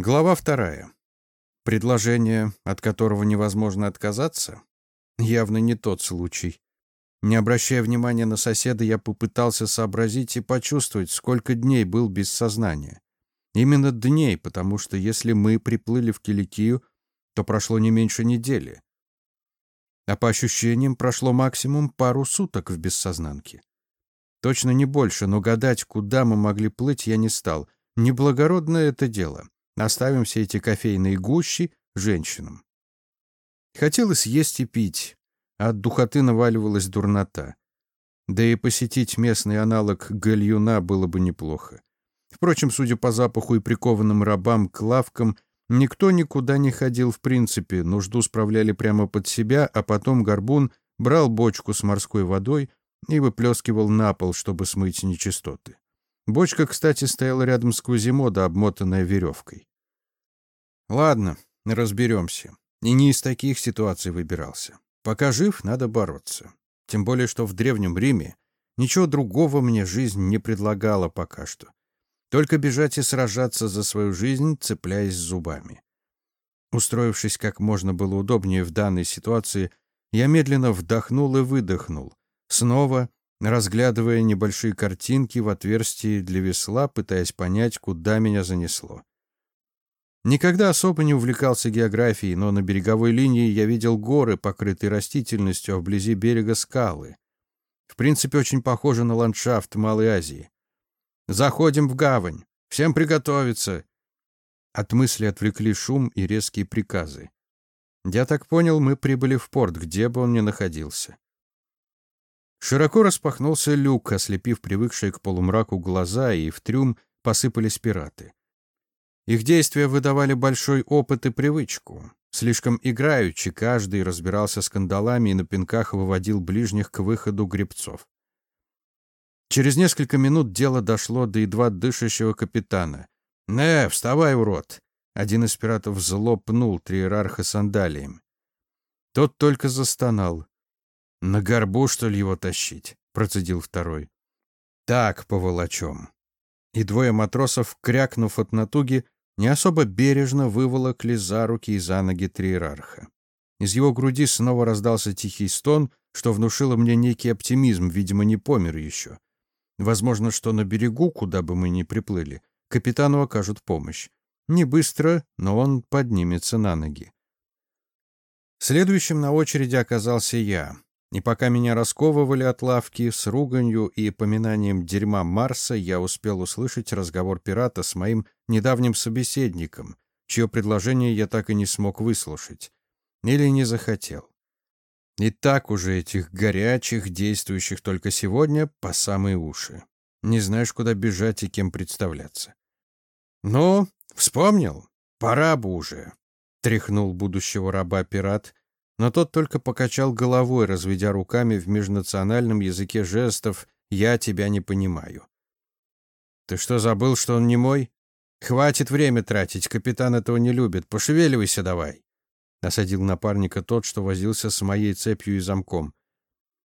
Глава вторая. Предложение, от которого невозможно отказаться? Явно не тот случай. Не обращая внимания на соседа, я попытался сообразить и почувствовать, сколько дней был без сознания. Именно дней, потому что если мы приплыли в Киликию, то прошло не меньше недели. А по ощущениям прошло максимум пару суток в бессознанке. Точно не больше, но гадать, куда мы могли плыть, я не стал. Неблагородное это дело. Оставим все эти кофейные гущи женщинам. Хотелось есть и пить, а от духоты наваливалась дурнота. Да и посетить местный аналог гальюна было бы неплохо. Впрочем, судя по запаху и прикованным рабам к лавкам, никто никуда не ходил в принципе, нужду справляли прямо под себя, а потом горбун брал бочку с морской водой и выплескивал на пол, чтобы смыть нечистоты. Бочка, кстати, стояла рядом с Квазимодо, обмотанная веревкой. Ладно, разберемся. И не из таких ситуаций выбирался. Пока жив, надо бороться. Тем более, что в Древнем Риме ничего другого мне жизнь не предлагала пока что. Только бежать и сражаться за свою жизнь, цепляясь зубами. Устроившись как можно было удобнее в данной ситуации, я медленно вдохнул и выдохнул, снова разглядывая небольшие картинки в отверстии для весла, пытаясь понять, куда меня занесло. Никогда особо не увлекался географией, но на береговой линии я видел горы, покрытые растительностью, а вблизи берега скалы. В принципе, очень похоже на ландшафт Малой Азии. «Заходим в гавань! Всем приготовиться!» От мысли отвлекли шум и резкие приказы. Я так понял, мы прибыли в порт, где бы он ни находился. Широко распахнулся люк, ослепив привыкшие к полумраку глаза, и в трюм посыпались пираты. Их действия выдавали большой опыт и привычку. Слишком играючи каждый разбирался с кандалами и на пинках выводил ближних к выходу гребцов. Через несколько минут дело дошло до едва дышащего капитана. «Не, вставай, урод!» Один из пиратов зло пнул триерарха сандалием. Тот только застонал. «На горбу, что ли, его тащить?» — процедил второй. «Так, по волочам». И двое матросов, крякнув от натуги, не особо бережно выволокли за руки и за ноги триерарха. Из его груди снова раздался тихий стон, что внушило мне некий оптимизм, видимо, не помер еще. Возможно, что на берегу, куда бы мы ни приплыли, капитану окажут помощь. Не быстро, но он поднимется на ноги. Следующим на очереди оказался я. И пока меня расковывали от лавки, с руганью и поминанием дерьма Марса, я успел услышать разговор пирата с моим недавним собеседником, чье предложение я так и не смог выслушать. Или не захотел. И так уже этих горячих, действующих только сегодня, по самые уши. Не знаешь, куда бежать и кем представляться. «Ну, вспомнил? Пора бы уже», — тряхнул будущего раба пират, но тот только покачал головой, разведя руками в межнациональном языке жестов «я тебя не понимаю». «Ты что, забыл, что он не мой? Хватит время тратить, капитан этого не любит. Пошевеливайся давай!» Осадил напарника тот, что возился с моей цепью и замком.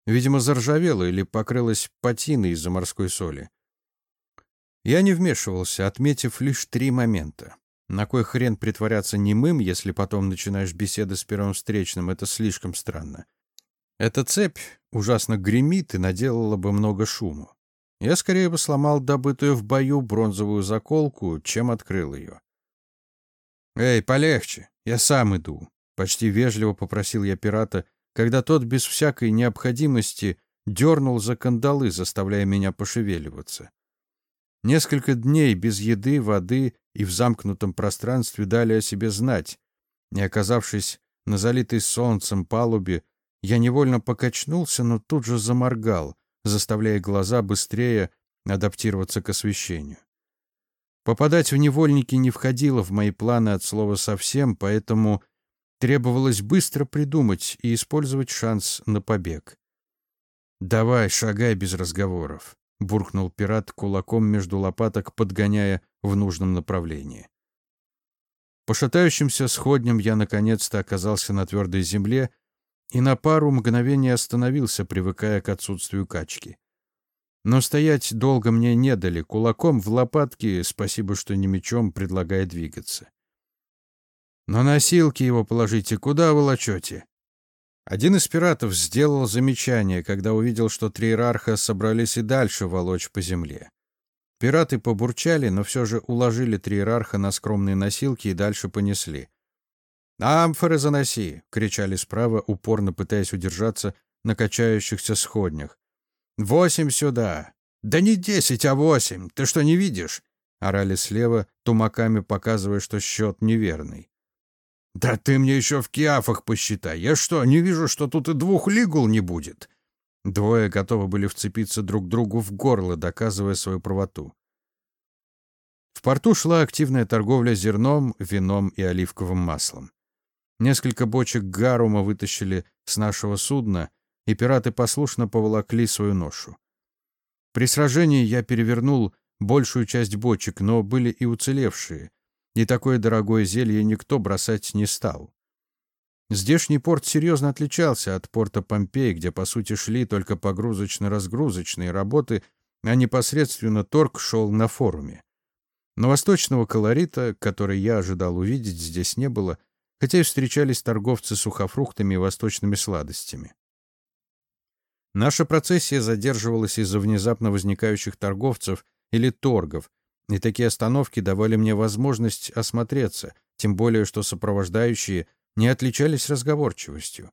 Видимо, заржавела или покрылась патиной из-за морской соли. Я не вмешивался, отметив лишь три момента. На кой хрен притворяться немым, если потом начинаешь беседы с первым встречным? Это слишком странно. Эта цепь ужасно гремит и наделала бы много шуму. Я скорее бы сломал добытую в бою бронзовую заколку, чем открыл ее. «Эй, полегче, я сам иду», — почти вежливо попросил я пирата, когда тот без всякой необходимости дернул за кандалы, заставляя меня пошевеливаться. Несколько дней без еды, воды и в замкнутом пространстве дали о себе знать. Не оказавшись на залитой солнцем палубе, я невольно покачнулся, но тут же заморгал, заставляя глаза быстрее адаптироваться к освещению. Попадать в невольники не входило в мои планы от слова совсем, поэтому требовалось быстро придумать и использовать шанс на побег. «Давай, шагай без разговоров», — буркнул пират кулаком между лопаток, подгоняя в нужном направлении. По шатающимся сходням я наконец-то оказался на твердой земле и на пару мгновений остановился, привыкая к отсутствию качки. Но стоять долго мне не дали, кулаком в лопатки, спасибо, что не мечом, предлагая двигаться. На носилки его положите, куда волочете?» Один из пиратов сделал замечание, когда увидел, что три иерарха собрались и дальше волочь по земле. Пираты побурчали, но все же уложили три иерарха на скромные носилки и дальше понесли. «Амфоры заноси!» — кричали справа, упорно пытаясь удержаться на качающихся сходнях. «Восемь сюда!» «Да не десять, а восемь! Ты что, не видишь?» — орали слева, тумаками показывая, что счет неверный. «Да ты мне еще в киафах посчитай! Я что, не вижу, что тут и двух лигул не будет?» Двое готовы были вцепиться друг другу в горло, доказывая свою правоту. В порту шла активная торговля зерном, вином и оливковым маслом. Несколько бочек гарума вытащили с нашего судна, и пираты послушно поволокли свою ношу. При сражении я перевернул большую часть бочек, но были и уцелевшие, и такое дорогое зелье никто бросать не стал. Здешний порт серьезно отличался от порта Помпеи, где, по сути, шли только погрузочно-разгрузочные работы, а непосредственно торг шел на форуме. Но восточного колорита, который я ожидал увидеть, здесь не было, хотя и встречались торговцы сухофруктами и восточными сладостями. Наша процессия задерживалась из-за внезапно возникающих торговцев или торгов, и такие остановки давали мне возможность осмотреться, тем более что сопровождающие не отличались разговорчивостью.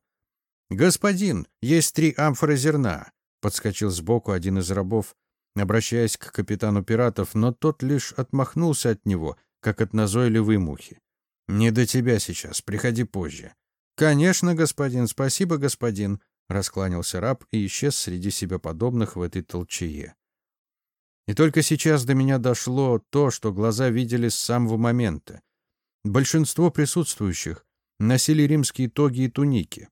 «Господин, есть три амфоры зерна», — подскочил сбоку один из рабов, обращаясь к капитану пиратов, но тот лишь отмахнулся от него, как от назойливой мухи. «Не до тебя сейчас, приходи позже». «Конечно, господин, спасибо, господин», — раскланялся раб и исчез среди себя подобных в этой толчее. И только сейчас до меня дошло то, что глаза видели с самого момента. Большинство присутствующих носили римские тоги и туники,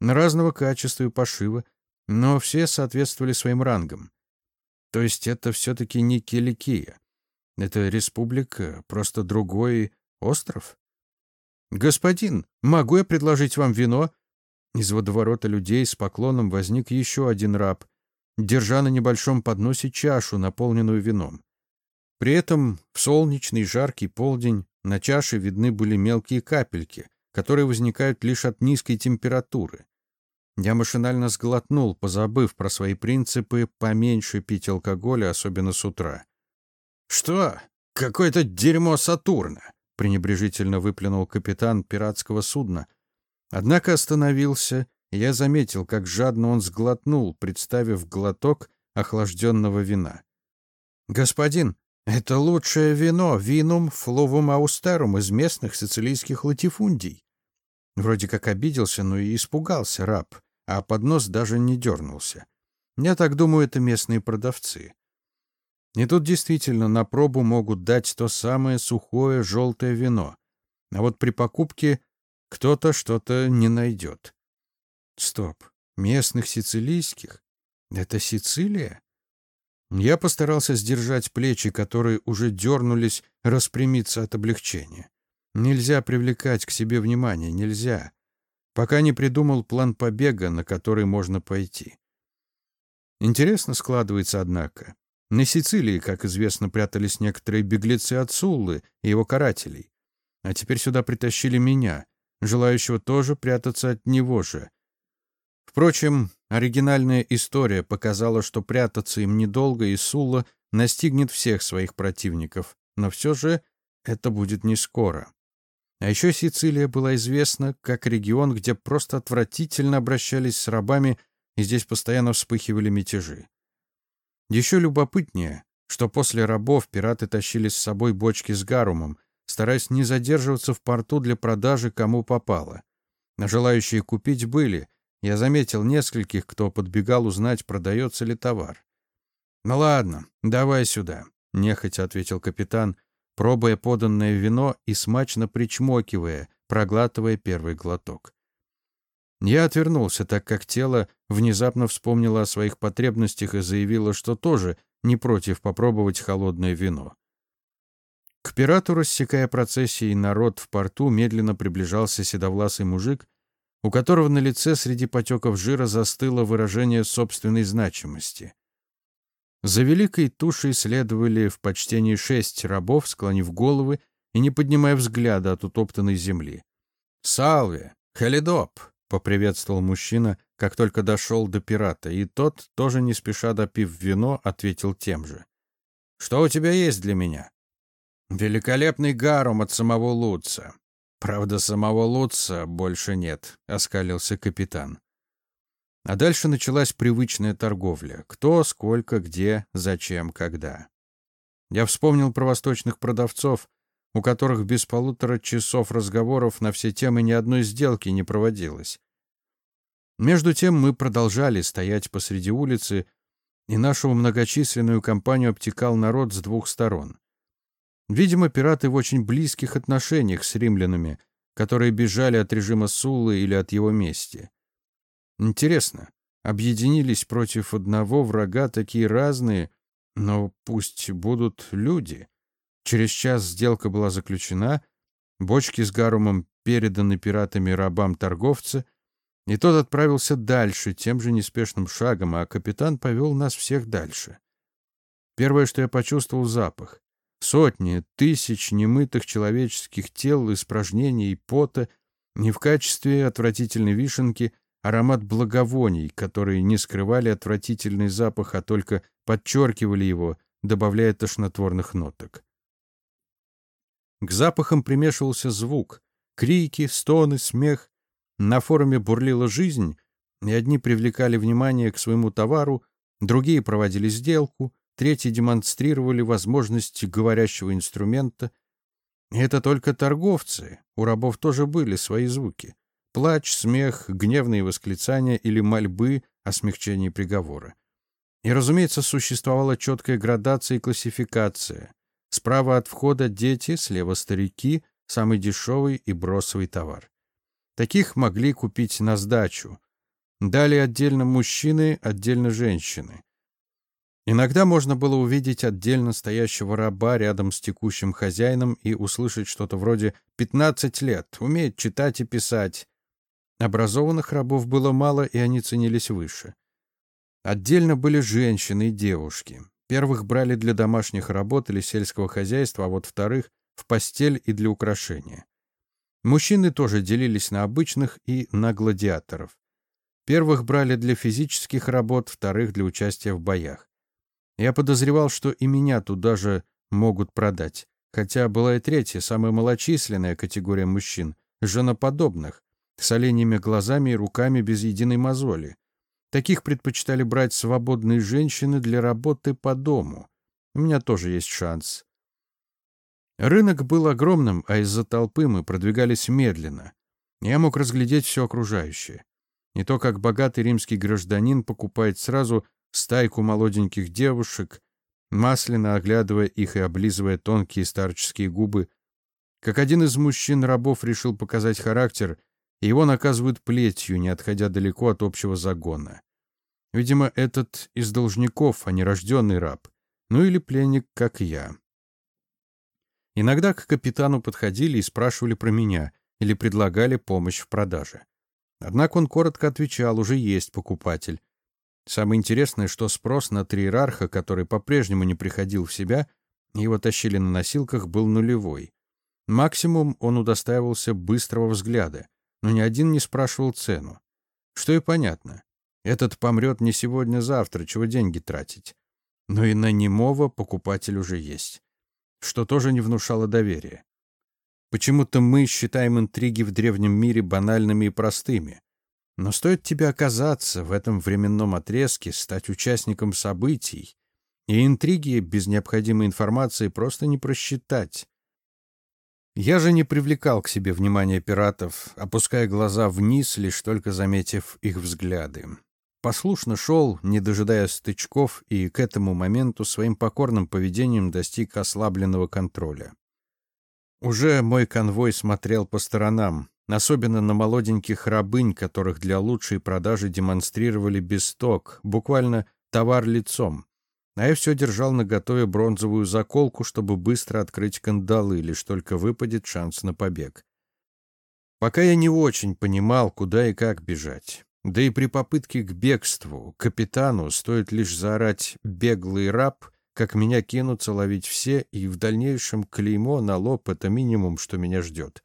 разного качества и пошива, но все соответствовали своим рангам. То есть это все-таки не Киликия. Это республика, просто другой остров. «Господин, могу я предложить вам вино?» Из водоворота людей с поклоном возник еще один раб, держа на небольшом подносе чашу, наполненную вином. При этом в солнечный жаркий полдень на чаше видны были мелкие капельки, которые возникают лишь от низкой температуры. Я машинально сглотнул, позабыв про свои принципы поменьше пить алкоголя, особенно с утра. «Что? Какое-то дерьмо Сатурна!» — пренебрежительно выплюнул капитан пиратского судна. Однако остановился я заметил, как жадно он сглотнул, представив глоток охлажденного вина. «Господин, это лучшее вино, винум фловум аустерум из местных сицилийских латифундий». Вроде как обиделся, но и испугался раб, а поднос даже не дернулся. Я так думаю, это местные продавцы. И тут действительно на пробу могут дать то самое сухое желтое вино. А вот при покупке кто-то что-то не найдет. Стоп. Местных сицилийских? Это Сицилия? Я постарался сдержать плечи, которые уже дернулись распрямиться от облегчения. Нельзя привлекать к себе внимание, нельзя. Пока не придумал план побега, на который можно пойти. Интересно складывается, однако. На Сицилии, как известно, прятались некоторые беглецы от Суллы и его карателей. А теперь сюда притащили меня, желающего тоже прятаться от него же. Впрочем, оригинальная история показала, что прятаться им недолго, и Сула настигнет всех своих противников. Но все же это будет не скоро. А еще Сицилия была известна как регион, где просто отвратительно обращались с рабами, и здесь постоянно вспыхивали мятежи. Еще любопытнее, что после рабов пираты тащили с собой бочки с гарумом, стараясь не задерживаться в порту для продажи кому попало. Желающие купить были, я заметил нескольких, кто подбегал узнать, продается ли товар. «Ну ладно, давай сюда», — нехотя ответил капитан, пробуя поданное вино и смачно причмокивая, проглатывая первый глоток. Я отвернулся, так как тело внезапно вспомнило о своих потребностях и заявило, что тоже не против попробовать холодное вино. К пирату, рассекая процессии народ в порту, медленно приближался седовласый мужик у которого на лице среди потеков жира застыло выражение собственной значимости. За великой тушей следовали в почтении шесть рабов, склонив головы и не поднимая взгляда от утоптанной земли. «Салве! Халидоп!» — поприветствовал мужчина, как только дошел до пирата, и тот, тоже не спеша допив вино, ответил тем же. «Что у тебя есть для меня?» «Великолепный гарум от самого Луца. Правда, самого Луца больше нет», — оскалился капитан. А дальше началась привычная торговля. Кто, сколько, где, зачем, когда. Я вспомнил про восточных продавцов, у которых без полутора часов разговоров на все темы ни одной сделки не проводилось. Между тем мы продолжали стоять посреди улицы, и нашу многочисленную компанию обтекал народ с двух сторон. Видимо, пираты в очень близких отношениях с римлянами, которые бежали от режима Суллы или от его мести. Интересно, объединились против одного врага такие разные, но пусть будут люди. Через час сделка была заключена, бочки с гарумом переданы пиратами рабам торговца, и тот отправился дальше тем же неспешным шагом, а капитан повел нас всех дальше. Первое, что я почувствовал — запах. Сотни, тысяч немытых человеческих тел, испражнений и пота, не в качестве отвратительной вишенки, аромат благовоний, которые не скрывали отвратительный запах, а только подчеркивали его, добавляя тошнотворных ноток. К запахам примешивался звук. Крики, стоны, смех. На форуме бурлила жизнь, и одни привлекали внимание к своему товару, другие проводили сделку, третьи демонстрировали возможности говорящего инструмента. И это только торговцы. У рабов тоже были свои звуки. Плач, смех, гневные восклицания или мольбы о смягчении приговора. И, разумеется, существовала четкая градация и классификация. Справа от входа дети, слева старики, самый дешевый и бросовый товар. Таких могли купить на сдачу. Далее отдельно мужчины, отдельно женщины. Иногда можно было увидеть отдельно стоящего раба рядом с текущим хозяином и услышать что-то вроде «пятнадцать лет, умеет читать и писать». Образованных рабов было мало, и они ценились выше. Отдельно были женщины и девушки. Первых брали для домашних работ или сельского хозяйства, а вот вторых — в постель и для украшения. Мужчины тоже делились на обычных и на гладиаторов. Первых брали для физических работ, вторых — для участия в боях. Я подозревал, что и меня туда же могут продать, хотя была и третья, самая малочисленная категория мужчин — женоподобных, с оленями глазами и руками без единой мозоли. Таких предпочитали брать свободные женщины для работы по дому. У меня тоже есть шанс. Рынок был огромным, а из-за толпы мы продвигались медленно. Я мог разглядеть все окружающее. Не то, как богатый римский гражданин покупает сразу стайку молоденьких девушек, масляно оглядывая их и облизывая тонкие старческие губы, как один из мужчин-рабов решил показать характер и его наказывают плетью, не отходя далеко от общего загона. Видимо, этот из должников, а не рожденный раб. Ну или пленник, как я. Иногда к капитану подходили и спрашивали про меня или предлагали помощь в продаже. Однако он коротко отвечал, уже есть покупатель. Самое интересное, что спрос на триерарха, который по-прежнему не приходил в себя, его тащили на носилках, был нулевой. Максимум он удостаивался быстрого взгляда но ни один не спрашивал цену. Что и понятно. Этот помрет не сегодня-завтра, чего деньги тратить. Но и на немого покупатель уже есть. Что тоже не внушало доверия. Почему-то мы считаем интриги в древнем мире банальными и простыми. Но стоит тебе оказаться в этом временном отрезке, стать участником событий, и интриги без необходимой информации просто не просчитать. Я же не привлекал к себе внимания пиратов, опуская глаза вниз, лишь только заметив их взгляды. Послушно шел, не дожидая стычков, и к этому моменту своим покорным поведением достиг ослабленного контроля. Уже мой конвой смотрел по сторонам, особенно на молоденьких рабынь, которых для лучшей продажи демонстрировали без сток, буквально товар лицом а я все держал наготове бронзовую заколку, чтобы быстро открыть кандалы, лишь только выпадет шанс на побег. Пока я не очень понимал, куда и как бежать. Да и при попытке к бегству капитану стоит лишь заорать «беглый раб», как меня кинутся ловить все, и в дальнейшем клеймо на лоб — это минимум, что меня ждет.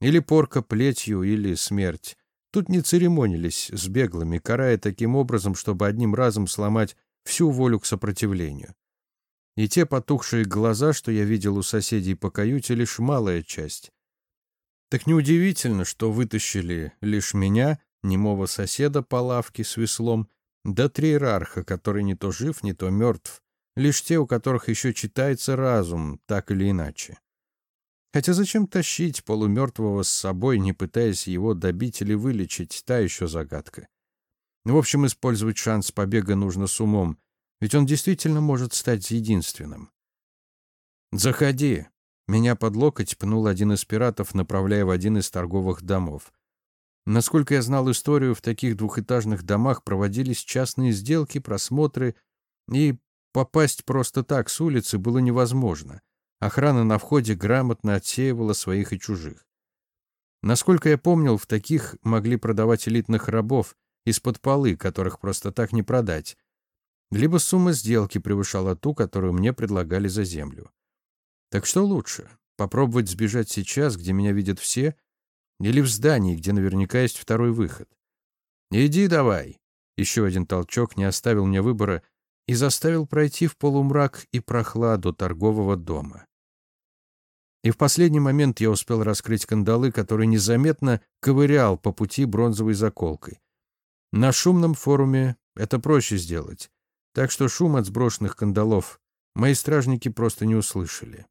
Или порка плетью, или смерть. Тут не церемонились с беглыми, карая таким образом, чтобы одним разом сломать всю волю к сопротивлению. И те потухшие глаза, что я видел у соседей по каюте, лишь малая часть. Так неудивительно, что вытащили лишь меня, немого соседа по лавке с веслом, да триерарха, который не то жив, не то мертв, лишь те, у которых еще читается разум, так или иначе. Хотя зачем тащить полумертвого с собой, не пытаясь его добить или вылечить, та еще загадка. В общем, использовать шанс побега нужно с умом, ведь он действительно может стать единственным. «Заходи!» Меня под локоть пнул один из пиратов, направляя в один из торговых домов. Насколько я знал историю, в таких двухэтажных домах проводились частные сделки, просмотры, и попасть просто так с улицы было невозможно. Охрана на входе грамотно отсеивала своих и чужих. Насколько я помнил, в таких могли продавать элитных рабов из-под полы, которых просто так не продать. Либо сумма сделки превышала ту, которую мне предлагали за землю. Так что лучше? Попробовать сбежать сейчас, где меня видят все, или в здании, где наверняка есть второй выход? «Иди давай!» Еще один толчок не оставил мне выбора и заставил пройти в полумрак и прохладу торгового дома. И в последний момент я успел раскрыть кандалы, которые незаметно ковырял по пути бронзовой заколкой. На шумном форуме это проще сделать, так что шум от сброшенных кандалов мои стражники просто не услышали.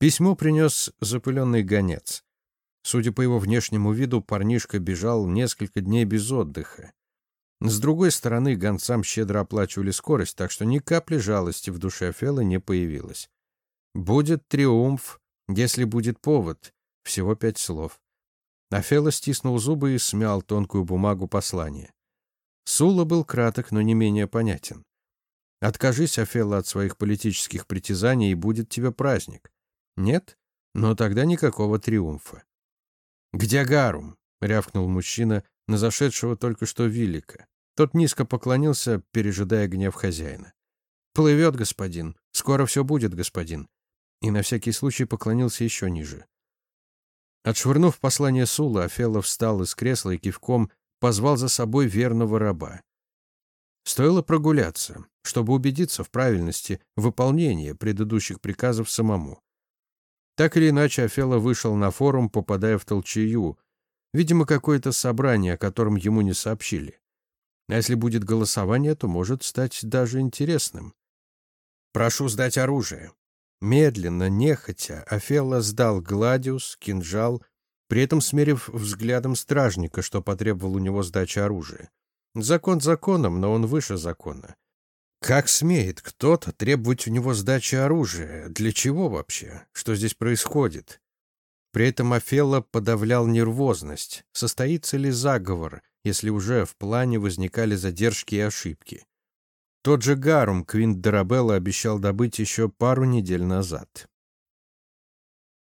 Письмо принес запыленный гонец. Судя по его внешнему виду, парнишка бежал несколько дней без отдыха. С другой стороны, гонцам щедро оплачивали скорость, так что ни капли жалости в душе Фела не появилось. «Будет триумф, если будет повод». Всего пять слов. Афела стиснул зубы и смял тонкую бумагу послания. Сула был краток, но не менее понятен. «Откажись, Афела, от своих политических притязаний, и будет тебе праздник. Нет? Но тогда никакого триумфа. «Где Гарум?» — рявкнул мужчина на зашедшего только что Виллика. Тот низко поклонился, пережидая гнев хозяина. «Плывет, господин. Скоро все будет, господин». И на всякий случай поклонился еще ниже. Отшвырнув послание Сула, Афелла встал из кресла и кивком позвал за собой верного раба. Стоило прогуляться, чтобы убедиться в правильности выполнения предыдущих приказов самому. Так или иначе, Афела вышел на форум, попадая в толчею. Видимо, какое-то собрание, о котором ему не сообщили. А если будет голосование, то может стать даже интересным. «Прошу сдать оружие». Медленно, нехотя, Афелла сдал гладиус, кинжал, при этом смерив взглядом стражника, что потребовал у него сдачи оружия. Закон законом, но он выше закона. Как смеет кто-то требовать у него сдачи оружия? Для чего вообще? Что здесь происходит? При этом Офелло подавлял нервозность. Состоится ли заговор, если уже в плане возникали задержки и ошибки? Тот же Гарум Квинт Дарабелла обещал добыть еще пару недель назад.